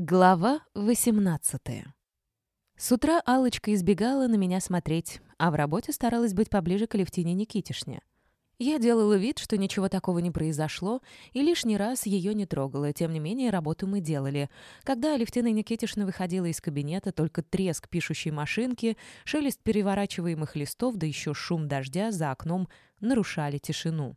Глава 18 С утра Аллочка избегала на меня смотреть, а в работе старалась быть поближе к Алевтине Никитишне. Я делала вид, что ничего такого не произошло, и лишний раз ее не трогала. Тем не менее, работу мы делали. Когда Алевтина Никитишна выходила из кабинета, только треск пишущей машинки, шелест переворачиваемых листов, да еще шум дождя за окном нарушали тишину.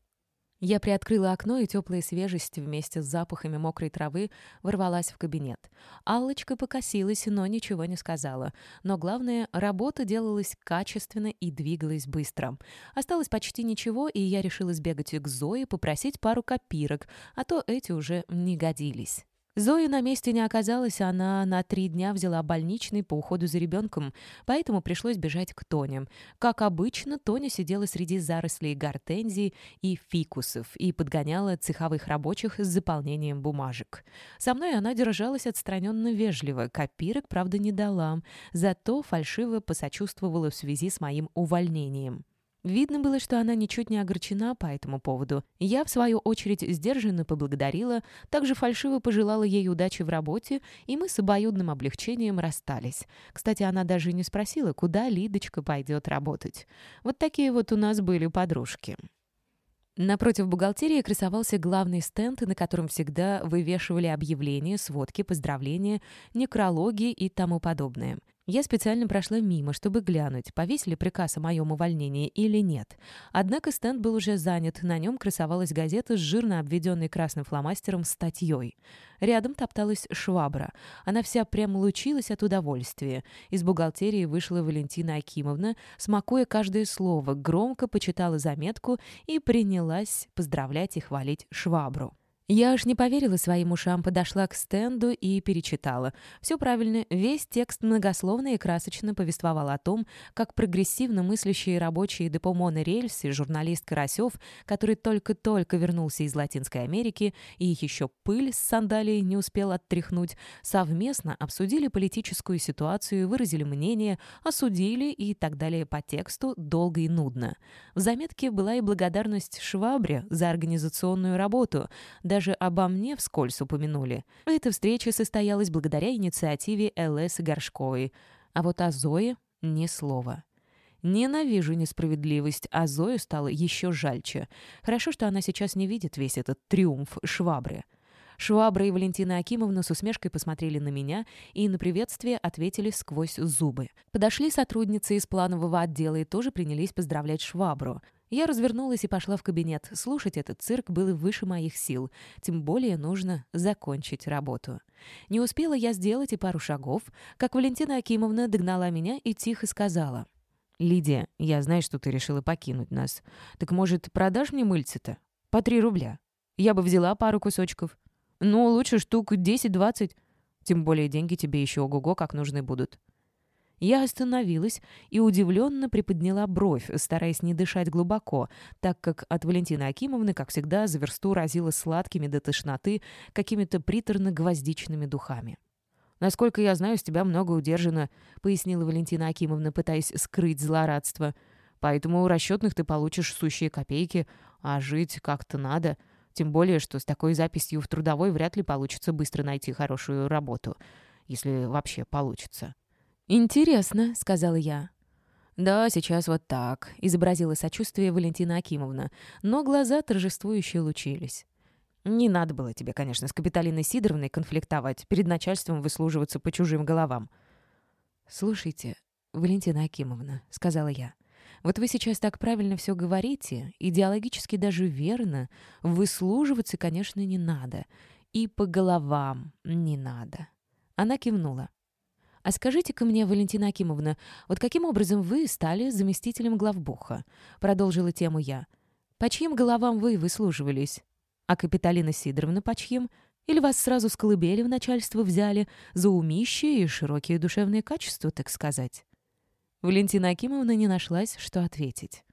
Я приоткрыла окно, и теплая свежесть вместе с запахами мокрой травы ворвалась в кабинет. Аллочка покосилась, но ничего не сказала. Но главное, работа делалась качественно и двигалась быстро. Осталось почти ничего, и я решила сбегать к Зое, попросить пару копирок, а то эти уже не годились. Зои на месте не оказалась, она на три дня взяла больничный по уходу за ребенком, поэтому пришлось бежать к Тоне. Как обычно, Тоня сидела среди зарослей гортензий и фикусов и подгоняла цеховых рабочих с заполнением бумажек. Со мной она держалась отстраненно вежливо, копирок, правда, не дала, зато фальшиво посочувствовала в связи с моим увольнением. Видно было, что она ничуть не огорчена по этому поводу. Я, в свою очередь, сдержанно поблагодарила, также фальшиво пожелала ей удачи в работе, и мы с обоюдным облегчением расстались. Кстати, она даже не спросила, куда Лидочка пойдет работать. Вот такие вот у нас были подружки. Напротив бухгалтерии красовался главный стенд, на котором всегда вывешивали объявления, сводки, поздравления, некрологи и тому подобное. Я специально прошла мимо, чтобы глянуть, повесили приказ о моем увольнении или нет. Однако стенд был уже занят, на нем красовалась газета с жирно обведенной красным фломастером статьей. Рядом топталась швабра. Она вся прямо лучилась от удовольствия. Из бухгалтерии вышла Валентина Акимовна, смакуя каждое слово, громко почитала заметку и принялась поздравлять и хвалить швабру. Я аж не поверила своим ушам, подошла к стенду и перечитала. Все правильно, весь текст многословно и красочно повествовал о том, как прогрессивно мыслящие рабочие депо Монорельс и журналист Карасев, который только-только вернулся из Латинской Америки и еще пыль с сандалией не успел оттряхнуть, совместно обсудили политическую ситуацию, выразили мнение, осудили и так далее по тексту долго и нудно. В заметке была и благодарность Швабре за организационную работу, даже даже обо мне вскользь упомянули. Эта встреча состоялась благодаря инициативе ЛС Горшковой. А вот о Зое — ни слова. Ненавижу несправедливость, а Зою стало еще жальче. Хорошо, что она сейчас не видит весь этот триумф швабры. Швабра и Валентина Акимовна с усмешкой посмотрели на меня и на приветствие ответили сквозь зубы. Подошли сотрудницы из планового отдела и тоже принялись поздравлять Швабру. Я развернулась и пошла в кабинет. Слушать этот цирк было выше моих сил. Тем более нужно закончить работу. Не успела я сделать и пару шагов, как Валентина Акимовна догнала меня и тихо сказала. «Лидия, я знаю, что ты решила покинуть нас. Так, может, продашь мне мыльце-то? По три рубля. Я бы взяла пару кусочков. Ну, лучше штук 10-20. Тем более деньги тебе еще ого-го как нужны будут». Я остановилась и удивленно приподняла бровь, стараясь не дышать глубоко, так как от Валентины Акимовны, как всегда, за версту разило сладкими до тошноты какими-то приторно-гвоздичными духами. «Насколько я знаю, с тебя много удержано», — пояснила Валентина Акимовна, пытаясь скрыть злорадство. «Поэтому у расчетных ты получишь сущие копейки, а жить как-то надо. Тем более, что с такой записью в трудовой вряд ли получится быстро найти хорошую работу, если вообще получится». «Интересно», — сказала я. «Да, сейчас вот так», — изобразила сочувствие Валентина Акимовна, но глаза торжествующе лучились. «Не надо было тебе, конечно, с Капиталиной Сидоровной конфликтовать, перед начальством выслуживаться по чужим головам». «Слушайте, Валентина Акимовна», — сказала я, — «вот вы сейчас так правильно все говорите, идеологически даже верно, выслуживаться, конечно, не надо, и по головам не надо». Она кивнула. «А скажите-ка мне, Валентина Акимовна, вот каким образом вы стали заместителем главбуха?» Продолжила тему я. «По чьим головам вы выслуживались? А Капиталина Сидоровна по чьим? Или вас сразу с колыбели в начальство взяли за умище и широкие душевные качества, так сказать?» Валентина Акимовна не нашлась, что ответить.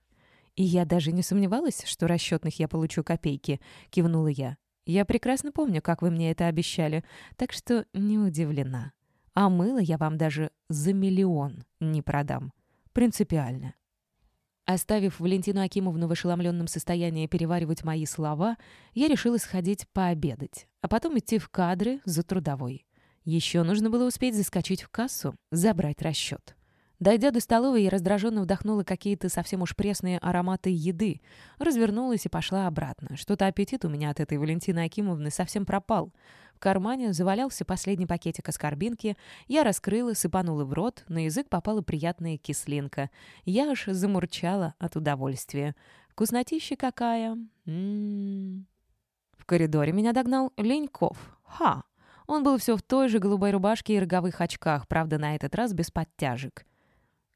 «И я даже не сомневалась, что расчетных я получу копейки», — кивнула я. «Я прекрасно помню, как вы мне это обещали, так что не удивлена». А мыло я вам даже за миллион не продам. Принципиально. Оставив Валентину Акимовну в ошеломленном состоянии переваривать мои слова, я решила сходить пообедать, а потом идти в кадры за трудовой. Еще нужно было успеть заскочить в кассу, забрать расчет. Дойдя до столовой, я раздраженно вдохнула какие-то совсем уж пресные ароматы еды, развернулась и пошла обратно. Что-то аппетит у меня от этой Валентины Акимовны совсем пропал. В кармане завалялся последний пакетик аскорбинки. Я раскрыла, сыпанула в рот, на язык попала приятная кислинка. Я аж замурчала от удовольствия. Вкуснотища какая! М -м -м. В коридоре меня догнал Леньков. Ха! Он был все в той же голубой рубашке и роговых очках, правда, на этот раз без подтяжек.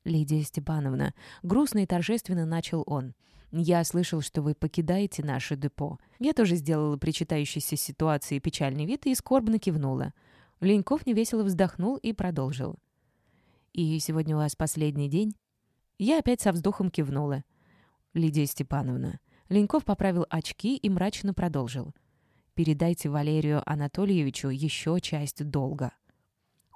«Лидия Степановна», — грустно и торжественно начал он, — «я слышал, что вы покидаете наше депо». Я тоже сделала причитающейся ситуации печальный вид и скорбно кивнула. Леньков невесело вздохнул и продолжил. «И сегодня у вас последний день?» Я опять со вздохом кивнула. «Лидия Степановна». Леньков поправил очки и мрачно продолжил. «Передайте Валерию Анатольевичу еще часть долга».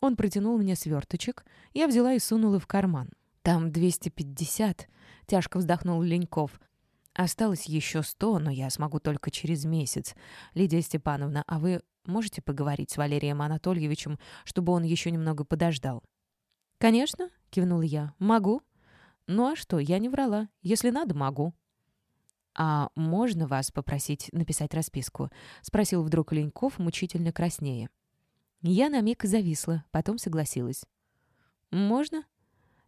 Он протянул мне сверточек, я взяла и сунула в карман. «Там 250», — тяжко вздохнул Леньков. «Осталось еще 100, но я смогу только через месяц. Лидия Степановна, а вы можете поговорить с Валерием Анатольевичем, чтобы он еще немного подождал?» «Конечно», — кивнул я, — «могу». «Ну а что, я не врала. Если надо, могу». «А можно вас попросить написать расписку?» — спросил вдруг Леньков, мучительно краснее. Я на миг зависла, потом согласилась. «Можно?»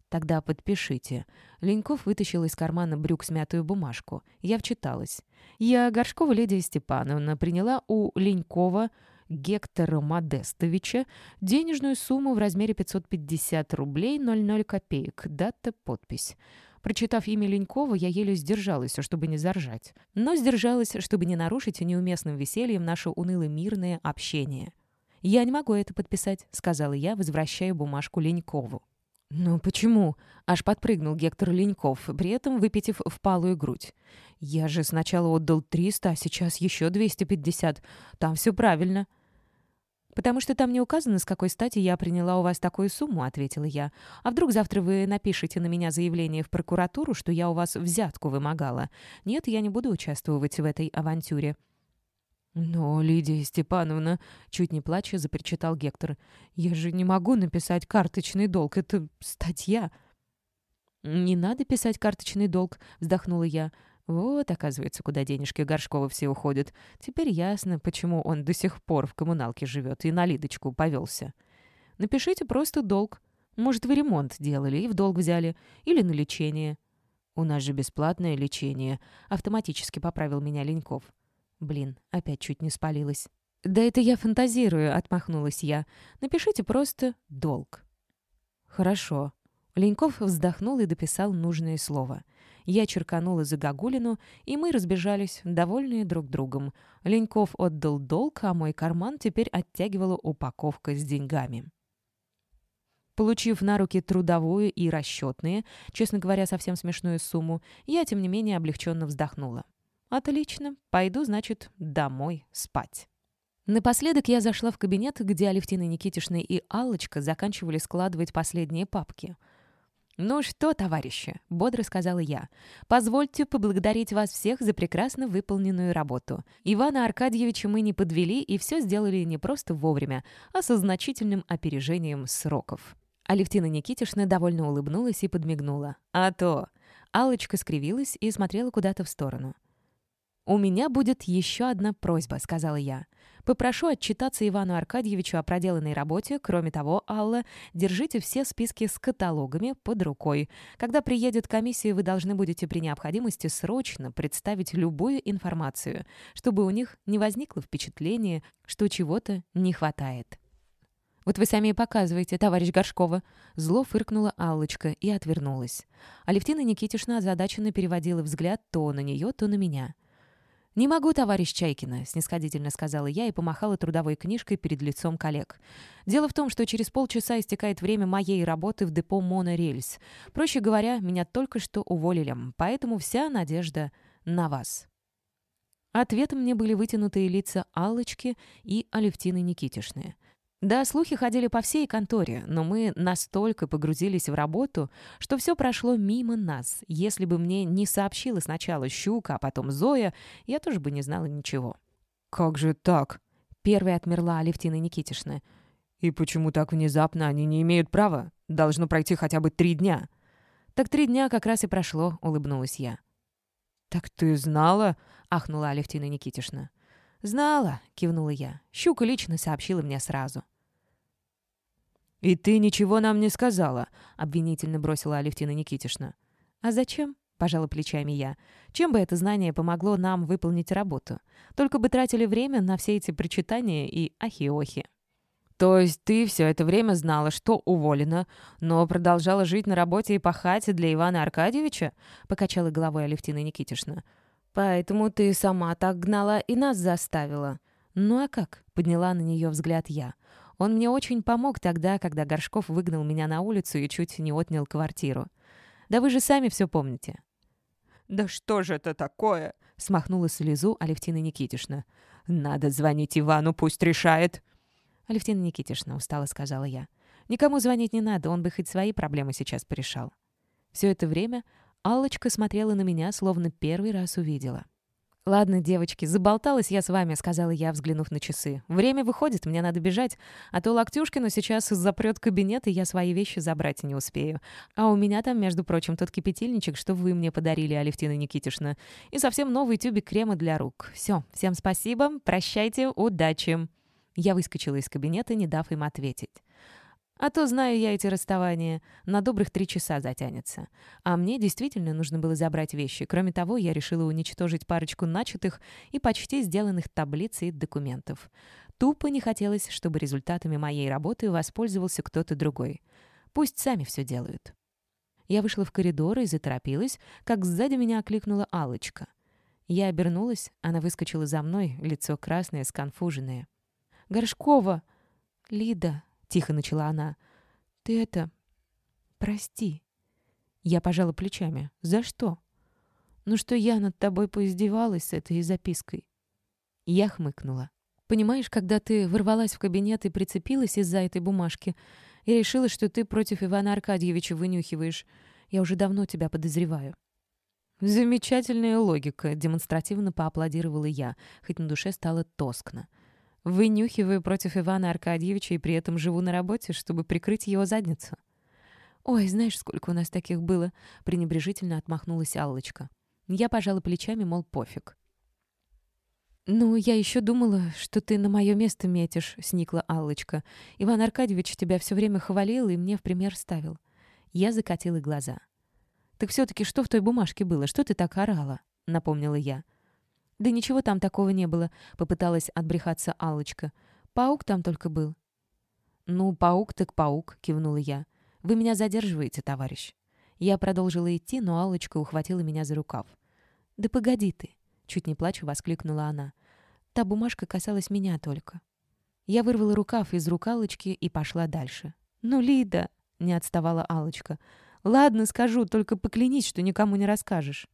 «Тогда подпишите». Леньков вытащил из кармана брюк смятую бумажку. Я вчиталась. Я, Горшкова Лидия Степановна, приняла у Ленькова Гектора Модестовича денежную сумму в размере 550 рублей 00 копеек. Дата, подпись. Прочитав имя Ленькова, я еле сдержалась, чтобы не заржать. Но сдержалась, чтобы не нарушить неуместным весельем наше уныло-мирное общение. «Я не могу это подписать», — сказала я, возвращая бумажку Ленькову. «Ну почему?» — аж подпрыгнул Гектор Леньков, при этом выпитив впалую грудь. «Я же сначала отдал 300, а сейчас еще 250. Там все правильно». «Потому что там не указано, с какой стати я приняла у вас такую сумму», — ответила я. «А вдруг завтра вы напишете на меня заявление в прокуратуру, что я у вас взятку вымогала? Нет, я не буду участвовать в этой авантюре». «Но, Лидия Степановна...» — чуть не плача запричитал Гектор. «Я же не могу написать карточный долг. Это статья». «Не надо писать карточный долг», — вздохнула я. «Вот, оказывается, куда денежки Горшкова все уходят. Теперь ясно, почему он до сих пор в коммуналке живет и на Лидочку повелся. Напишите просто долг. Может, вы ремонт делали и в долг взяли. Или на лечение». «У нас же бесплатное лечение», — автоматически поправил меня Леньков. Блин, опять чуть не спалилась. «Да это я фантазирую», — отмахнулась я. «Напишите просто «долг». «Хорошо». Леньков вздохнул и дописал нужное слово. Я черканула за Гагулину, и мы разбежались, довольные друг другом. Леньков отдал долг, а мой карман теперь оттягивала упаковка с деньгами. Получив на руки трудовую и расчетные, честно говоря, совсем смешную сумму, я, тем не менее, облегченно вздохнула. «Отлично. Пойду, значит, домой спать». Напоследок я зашла в кабинет, где Алевтина Никитишна и Аллочка заканчивали складывать последние папки. «Ну что, товарищи», — бодро сказала я, — «позвольте поблагодарить вас всех за прекрасно выполненную работу. Ивана Аркадьевича мы не подвели и все сделали не просто вовремя, а со значительным опережением сроков». Алевтина Никитишна довольно улыбнулась и подмигнула. «А то!» Аллочка скривилась и смотрела куда-то в сторону. «У меня будет еще одна просьба», — сказала я. «Попрошу отчитаться Ивану Аркадьевичу о проделанной работе. Кроме того, Алла, держите все списки с каталогами под рукой. Когда приедет комиссия, вы должны будете при необходимости срочно представить любую информацию, чтобы у них не возникло впечатление, что чего-то не хватает». «Вот вы сами и показываете, товарищ Горшкова!» Зло фыркнула Аллочка и отвернулась. Алевтина Никитишна озадаченно переводила взгляд то на нее, то на меня. «Не могу, товарищ Чайкина», — снисходительно сказала я и помахала трудовой книжкой перед лицом коллег. «Дело в том, что через полчаса истекает время моей работы в депо «Монорельс». Проще говоря, меня только что уволили, поэтому вся надежда на вас». Ответом мне были вытянутые лица Аллочки и Алевтины Никитишны. Да, слухи ходили по всей конторе, но мы настолько погрузились в работу, что все прошло мимо нас. Если бы мне не сообщила сначала Щука, а потом Зоя, я тоже бы не знала ничего. «Как же так?» — первая отмерла Алевтина Никитишна. «И почему так внезапно? Они не имеют права. Должно пройти хотя бы три дня». «Так три дня как раз и прошло», — улыбнулась я. «Так ты знала?» — ахнула Алевтина Никитишна. «Знала», — кивнула я. Щука лично сообщила мне сразу. «И ты ничего нам не сказала», — обвинительно бросила Алевтина Никитишна. «А зачем?» — пожала плечами я. «Чем бы это знание помогло нам выполнить работу? Только бы тратили время на все эти причитания и ахи-охи». «То есть ты все это время знала, что уволена, но продолжала жить на работе и пахать для Ивана Аркадьевича?» — покачала головой Алевтина Никитишна. «Поэтому ты сама так гнала и нас заставила». «Ну а как?» — подняла на нее взгляд я. «Он мне очень помог тогда, когда Горшков выгнал меня на улицу и чуть не отнял квартиру. Да вы же сами все помните». «Да что же это такое?» — смахнула слезу Алевтина Никитишна. «Надо звонить Ивану, пусть решает». «Алевтина Никитишна», — устало сказала я. «Никому звонить не надо, он бы хоть свои проблемы сейчас порешал». Все это время Аллочка смотрела на меня, словно первый раз увидела. «Ладно, девочки, заболталась я с вами», — сказала я, взглянув на часы. «Время выходит, мне надо бежать, а то Локтюшкину сейчас запрет кабинет, и я свои вещи забрать не успею. А у меня там, между прочим, тот кипятильничек, что вы мне подарили, Алевтина Никитишна, и совсем новый тюбик крема для рук. Все, всем спасибо, прощайте, удачи». Я выскочила из кабинета, не дав им ответить. А то, знаю я эти расставания, на добрых три часа затянется. А мне действительно нужно было забрать вещи. Кроме того, я решила уничтожить парочку начатых и почти сделанных таблиц и документов. Тупо не хотелось, чтобы результатами моей работы воспользовался кто-то другой. Пусть сами все делают. Я вышла в коридор и заторопилась, как сзади меня окликнула алочка Я обернулась, она выскочила за мной, лицо красное, сконфуженное. Горшкова!» «Лида!» — тихо начала она. «Ты это... прости». Я пожала плечами. «За что?» «Ну что я над тобой поиздевалась с этой запиской?» Я хмыкнула. «Понимаешь, когда ты ворвалась в кабинет и прицепилась из-за этой бумажки, и решила, что ты против Ивана Аркадьевича вынюхиваешь, я уже давно тебя подозреваю». «Замечательная логика», — демонстративно поаплодировала я, хоть на душе стало тоскно. Вынюхиваю против Ивана Аркадьевича и при этом живу на работе, чтобы прикрыть его задницу. «Ой, знаешь, сколько у нас таких было?» — пренебрежительно отмахнулась Аллочка. Я пожала плечами, мол, пофиг. «Ну, я еще думала, что ты на мое место метишь», — сникла Аллочка. «Иван Аркадьевич тебя все время хвалил и мне в пример ставил». Я закатила глаза. «Так все-таки что в той бумажке было? Что ты так орала?» — напомнила я. «Да ничего там такого не было», — попыталась отбрехаться алочка «Паук там только был». «Ну, паук так паук», — кивнула я. «Вы меня задерживаете, товарищ». Я продолжила идти, но алочка ухватила меня за рукав. «Да погоди ты», — чуть не плачу воскликнула она. «Та бумажка касалась меня только». Я вырвала рукав из рук Аллочки и пошла дальше. «Ну, Лида!» — не отставала алочка «Ладно, скажу, только поклянись, что никому не расскажешь».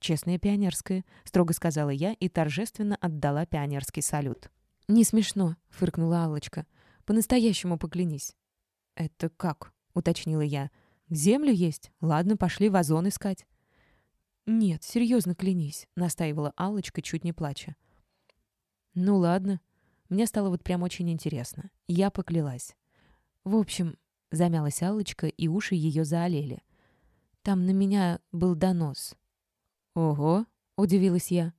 «Честная пионерская», — строго сказала я и торжественно отдала пионерский салют. «Не смешно», — фыркнула Аллочка. «По-настоящему поклянись». «Это как?» — уточнила я. «Землю есть? Ладно, пошли вазон искать». «Нет, серьезно клянись», — настаивала Аллочка, чуть не плача. «Ну ладно». Мне стало вот прям очень интересно. Я поклялась. «В общем», — замялась Аллочка, и уши ее заолели. «Там на меня был донос». «Ого!» — удивилась я.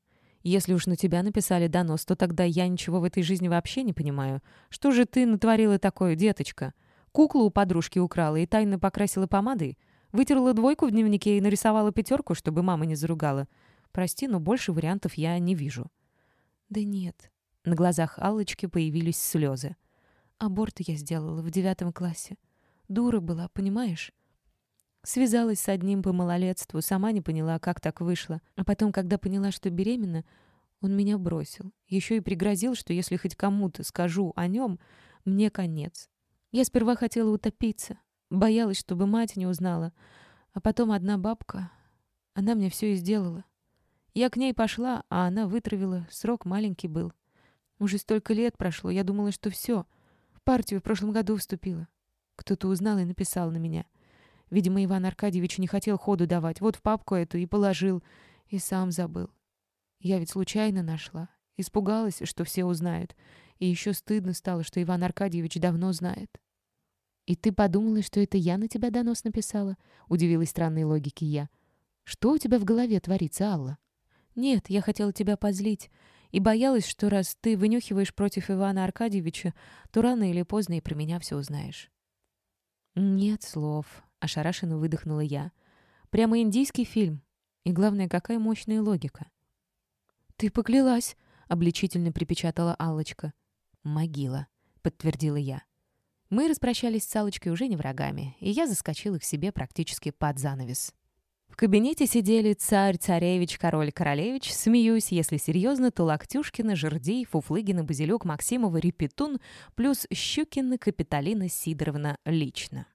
«Если уж на тебя написали донос, то тогда я ничего в этой жизни вообще не понимаю. Что же ты натворила такое, деточка? Куклу у подружки украла и тайно покрасила помадой? Вытерла двойку в дневнике и нарисовала пятерку, чтобы мама не заругала? Прости, но больше вариантов я не вижу». «Да нет». На глазах Аллочки появились слезы. «Аборт я сделала в девятом классе. Дура была, понимаешь? Связалась с одним по малолетству, сама не поняла, как так вышло. А потом, когда поняла, что беременна, он меня бросил. Еще и пригрозил, что если хоть кому-то скажу о нем, мне конец. Я сперва хотела утопиться, боялась, чтобы мать не узнала. А потом одна бабка, она мне все и сделала. Я к ней пошла, а она вытравила, срок маленький был. Уже столько лет прошло, я думала, что все. В партию в прошлом году вступила. Кто-то узнал и написал на меня — Видимо, Иван Аркадьевич не хотел ходу давать. Вот в папку эту и положил. И сам забыл. Я ведь случайно нашла. Испугалась, что все узнают. И еще стыдно стало, что Иван Аркадьевич давно знает. «И ты подумала, что это я на тебя донос написала?» — удивилась странной логике я. «Что у тебя в голове творится, Алла?» «Нет, я хотела тебя позлить. И боялась, что раз ты вынюхиваешь против Ивана Аркадьевича, то рано или поздно и про меня все узнаешь». «Нет слов», — ошарашенно выдохнула я. «Прямо индийский фильм. И главное, какая мощная логика». «Ты поклялась», — обличительно припечатала Аллочка. «Могила», — подтвердила я. Мы распрощались с Аллочкой уже не врагами, и я заскочила к себе практически под занавес. В кабинете сидели царь, царевич, король, королевич. Смеюсь, если серьезно, то Локтюшкина, Жердей, Фуфлыгина, Базилюк, Максимова, Репетун, плюс Щукина, Капитолина Сидоровна лично.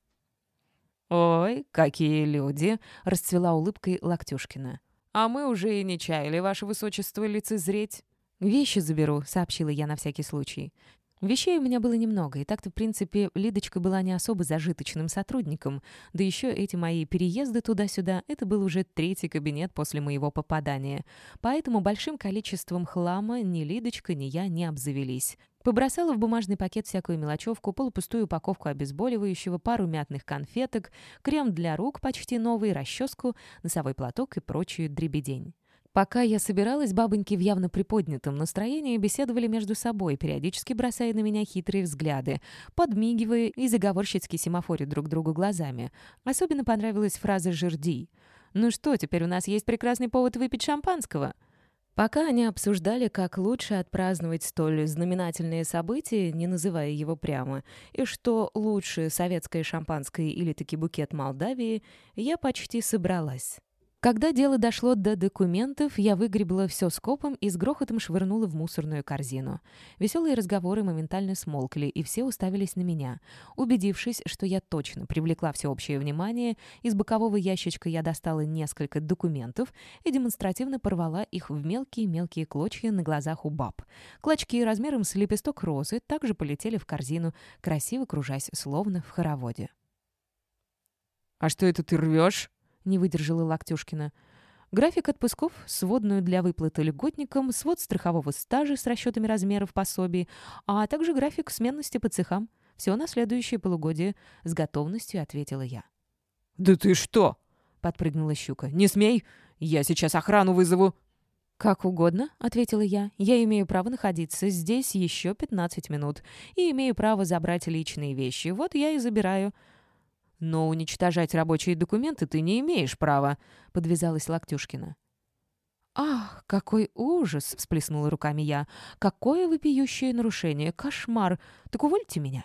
«Ой, какие люди!» — расцвела улыбкой Локтюшкина. «А мы уже и не чаяли, ваше высочество, лицезреть». «Вещи заберу», — сообщила я на всякий случай. Вещей у меня было немного, и так-то, в принципе, Лидочка была не особо зажиточным сотрудником, да еще эти мои переезды туда-сюда — это был уже третий кабинет после моего попадания. Поэтому большим количеством хлама ни Лидочка, ни я не обзавелись. Побросала в бумажный пакет всякую мелочевку, полупустую упаковку обезболивающего, пару мятных конфеток, крем для рук почти новый, расческу, носовой платок и прочую дребедень. Пока я собиралась, бабоньки в явно приподнятом настроении беседовали между собой, периодически бросая на меня хитрые взгляды, подмигивая и заговорщицки семафоря друг другу глазами. Особенно понравилась фраза «жерди». «Ну что, теперь у нас есть прекрасный повод выпить шампанского?» Пока они обсуждали, как лучше отпраздновать столь знаменательные события, не называя его прямо, и что лучше советское шампанское или таки букет Молдавии, я почти собралась. Когда дело дошло до документов, я выгребла все скопом и с грохотом швырнула в мусорную корзину. Веселые разговоры моментально смолкли, и все уставились на меня. Убедившись, что я точно привлекла всеобщее внимание, из бокового ящичка я достала несколько документов и демонстративно порвала их в мелкие-мелкие клочья на глазах у баб. Клочки размером с лепесток розы также полетели в корзину, красиво кружась, словно в хороводе. «А что это ты рвешь?» — не выдержала Локтюшкина. График отпусков, сводную для выплаты льготникам, свод страхового стажа с расчетами размеров пособий, а также график сменности по цехам. Все на следующее полугодие. С готовностью ответила я. «Да ты что?» — подпрыгнула щука. «Не смей! Я сейчас охрану вызову!» «Как угодно», — ответила я. «Я имею право находиться здесь еще 15 минут и имею право забрать личные вещи. Вот я и забираю». «Но уничтожать рабочие документы ты не имеешь права», — подвязалась Локтюшкина. «Ах, какой ужас!» — всплеснула руками я. «Какое вопиющее нарушение! Кошмар! Так увольте меня!»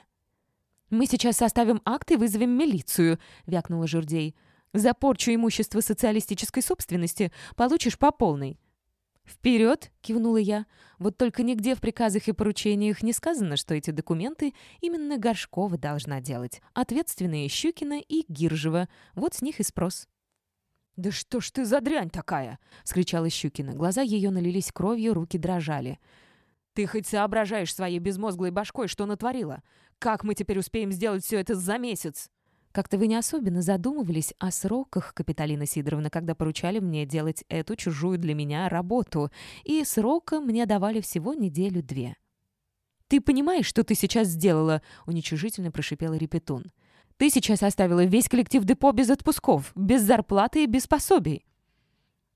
«Мы сейчас составим акт и вызовем милицию», — вякнула Журдей. «За порчу имущества социалистической собственности получишь по полной». «Вперед!» — кивнула я. «Вот только нигде в приказах и поручениях не сказано, что эти документы именно Горшкова должна делать. Ответственные Щукина и Гиржева. Вот с них и спрос». «Да что ж ты за дрянь такая?» — скричала Щукина. Глаза ее налились кровью, руки дрожали. «Ты хоть соображаешь своей безмозглой башкой, что натворила? Как мы теперь успеем сделать все это за месяц?» Как-то вы не особенно задумывались о сроках, Капиталина Сидоровна, когда поручали мне делать эту чужую для меня работу, и срока мне давали всего неделю-две. «Ты понимаешь, что ты сейчас сделала?» — уничижительно прошипела Репетун. «Ты сейчас оставила весь коллектив депо без отпусков, без зарплаты и без пособий.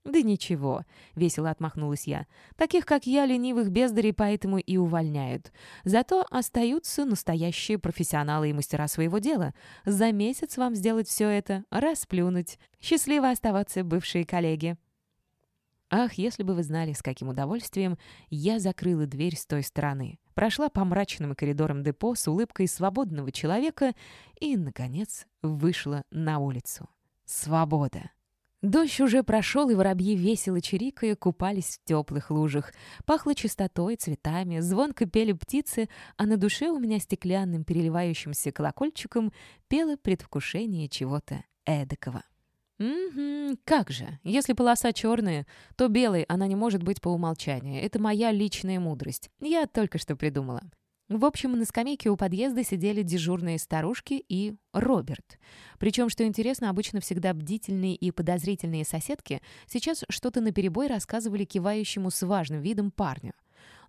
«Да ничего», — весело отмахнулась я. «Таких, как я, ленивых бездарей, поэтому и увольняют. Зато остаются настоящие профессионалы и мастера своего дела. За месяц вам сделать все это, расплюнуть. Счастливо оставаться, бывшие коллеги». Ах, если бы вы знали, с каким удовольствием я закрыла дверь с той стороны, прошла по мрачным коридорам депо с улыбкой свободного человека и, наконец, вышла на улицу. Свобода! Дождь уже прошел, и воробьи весело чирикая купались в теплых лужах. Пахло чистотой, цветами, звонко пели птицы, а на душе у меня стеклянным переливающимся колокольчиком пело предвкушение чего-то эдакого. «Угу, как же. Если полоса черная, то белой она не может быть по умолчанию. Это моя личная мудрость. Я только что придумала. В общем, на скамейке у подъезда сидели дежурные старушки и Роберт. Причем, что интересно, обычно всегда бдительные и подозрительные соседки сейчас что-то наперебой рассказывали кивающему с важным видом парню.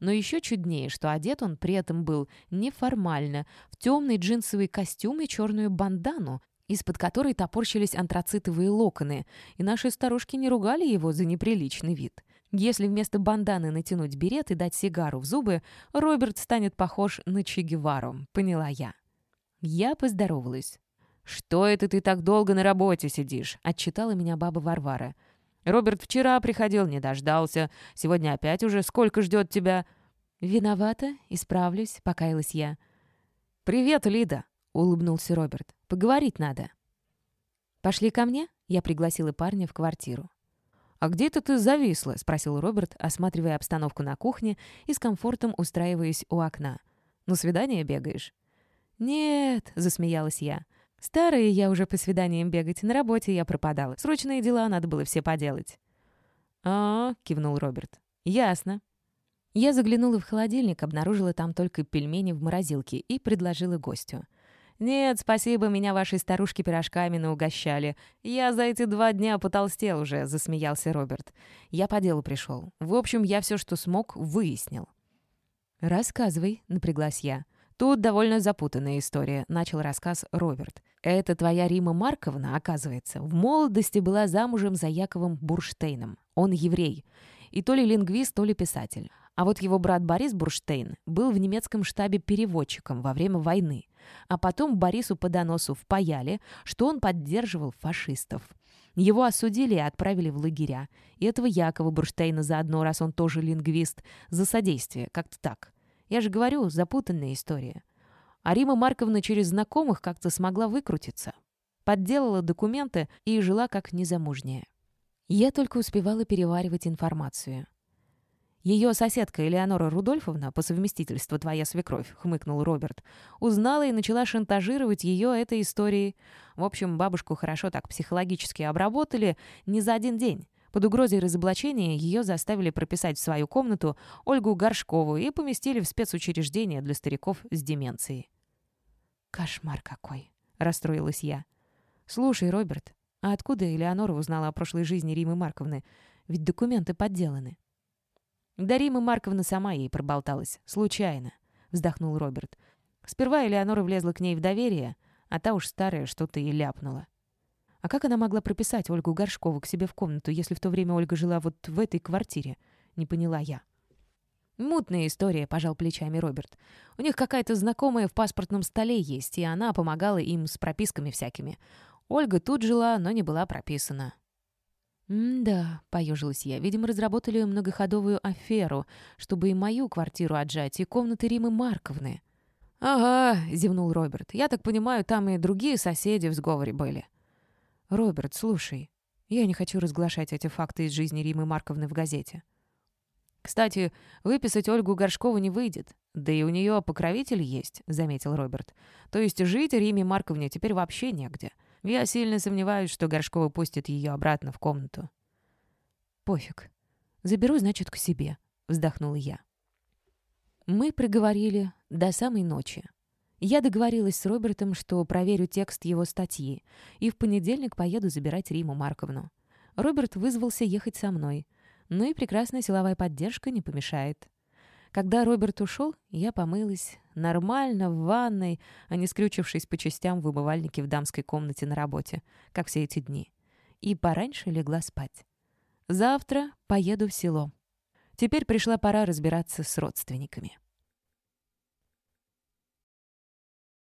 Но еще чуднее, что одет он при этом был неформально, в темный джинсовый костюм и черную бандану, из-под которой топорщились антрацитовые локоны, и наши старушки не ругали его за неприличный вид. Если вместо банданы натянуть берет и дать сигару в зубы, Роберт станет похож на Че Гевару, поняла я. Я поздоровалась. «Что это ты так долго на работе сидишь?» — отчитала меня баба Варвара. «Роберт вчера приходил, не дождался. Сегодня опять уже. Сколько ждет тебя?» «Виновата, исправлюсь», — покаялась я. «Привет, Лида», — улыбнулся Роберт. «Поговорить надо». «Пошли ко мне?» — я пригласила парня в квартиру. «А где это ты зависла?» — спросил Роберт, осматривая обстановку на кухне и с комфортом устраиваясь у окна. «На свидание бегаешь?» «Нет», — засмеялась я. «Старая я уже по свиданиям бегать, на работе я пропадала. Срочные дела надо было все поделать». «А, -а — кивнул Роберт. «Ясно». Я заглянула в холодильник, обнаружила там только пельмени в морозилке и предложила гостю. «Нет, спасибо, меня ваши старушки пирожками наугощали. Я за эти два дня потолстел уже», — засмеялся Роберт. «Я по делу пришел. В общем, я все, что смог, выяснил». «Рассказывай», — напряглась я. «Тут довольно запутанная история», — начал рассказ Роберт. «Это твоя Рима Марковна, оказывается, в молодости была замужем за Яковом Бурштейном. Он еврей. И то ли лингвист, то ли писатель. А вот его брат Борис Бурштейн был в немецком штабе переводчиком во время войны. А потом Борису по доносу впаяли, что он поддерживал фашистов. Его осудили и отправили в лагеря. И этого Якова Бурштейна заодно, раз он тоже лингвист, за содействие, как-то так. Я же говорю, запутанная история. А Рима Марковна через знакомых как-то смогла выкрутиться. Подделала документы и жила как незамужняя. Я только успевала переваривать информацию. «Ее соседка Элеонора Рудольфовна, по совместительству твоя свекровь», — хмыкнул Роберт, узнала и начала шантажировать ее этой историей. В общем, бабушку хорошо так психологически обработали не за один день. Под угрозой разоблачения ее заставили прописать в свою комнату Ольгу Горшкову и поместили в спецучреждение для стариков с деменцией. «Кошмар какой!» — расстроилась я. «Слушай, Роберт, а откуда Элеонора узнала о прошлой жизни Римы Марковны? Ведь документы подделаны». Да Рима Марковна сама ей проболталась. Случайно. Вздохнул Роберт. Сперва Элеонора влезла к ней в доверие, а та уж старая что-то и ляпнула. А как она могла прописать Ольгу Горшкову к себе в комнату, если в то время Ольга жила вот в этой квартире? Не поняла я. «Мутная история», — пожал плечами Роберт. «У них какая-то знакомая в паспортном столе есть, и она помогала им с прописками всякими. Ольга тут жила, но не была прописана. «Да», — поежилась я, — «видимо, разработали многоходовую аферу, чтобы и мою квартиру отжать, и комнаты Римы Марковны». «Ага», — зевнул Роберт. «Я так понимаю, там и другие соседи в сговоре были». «Роберт, слушай, я не хочу разглашать эти факты из жизни Римы Марковны в газете». «Кстати, выписать Ольгу Горшкову не выйдет. Да и у нее покровитель есть», — заметил Роберт. «То есть жить Риме Марковне теперь вообще негде». Я сильно сомневаюсь, что Горшкова пустит ее обратно в комнату. «Пофиг. Заберу, значит, к себе», — вздохнула я. Мы проговорили до самой ночи. Я договорилась с Робертом, что проверю текст его статьи, и в понедельник поеду забирать Риму Марковну. Роберт вызвался ехать со мной. Ну и прекрасная силовая поддержка не помешает. Когда Роберт ушел, я помылась. Нормально, в ванной, а не скрючившись по частям в умывальнике в дамской комнате на работе, как все эти дни. И пораньше легла спать. Завтра поеду в село. Теперь пришла пора разбираться с родственниками.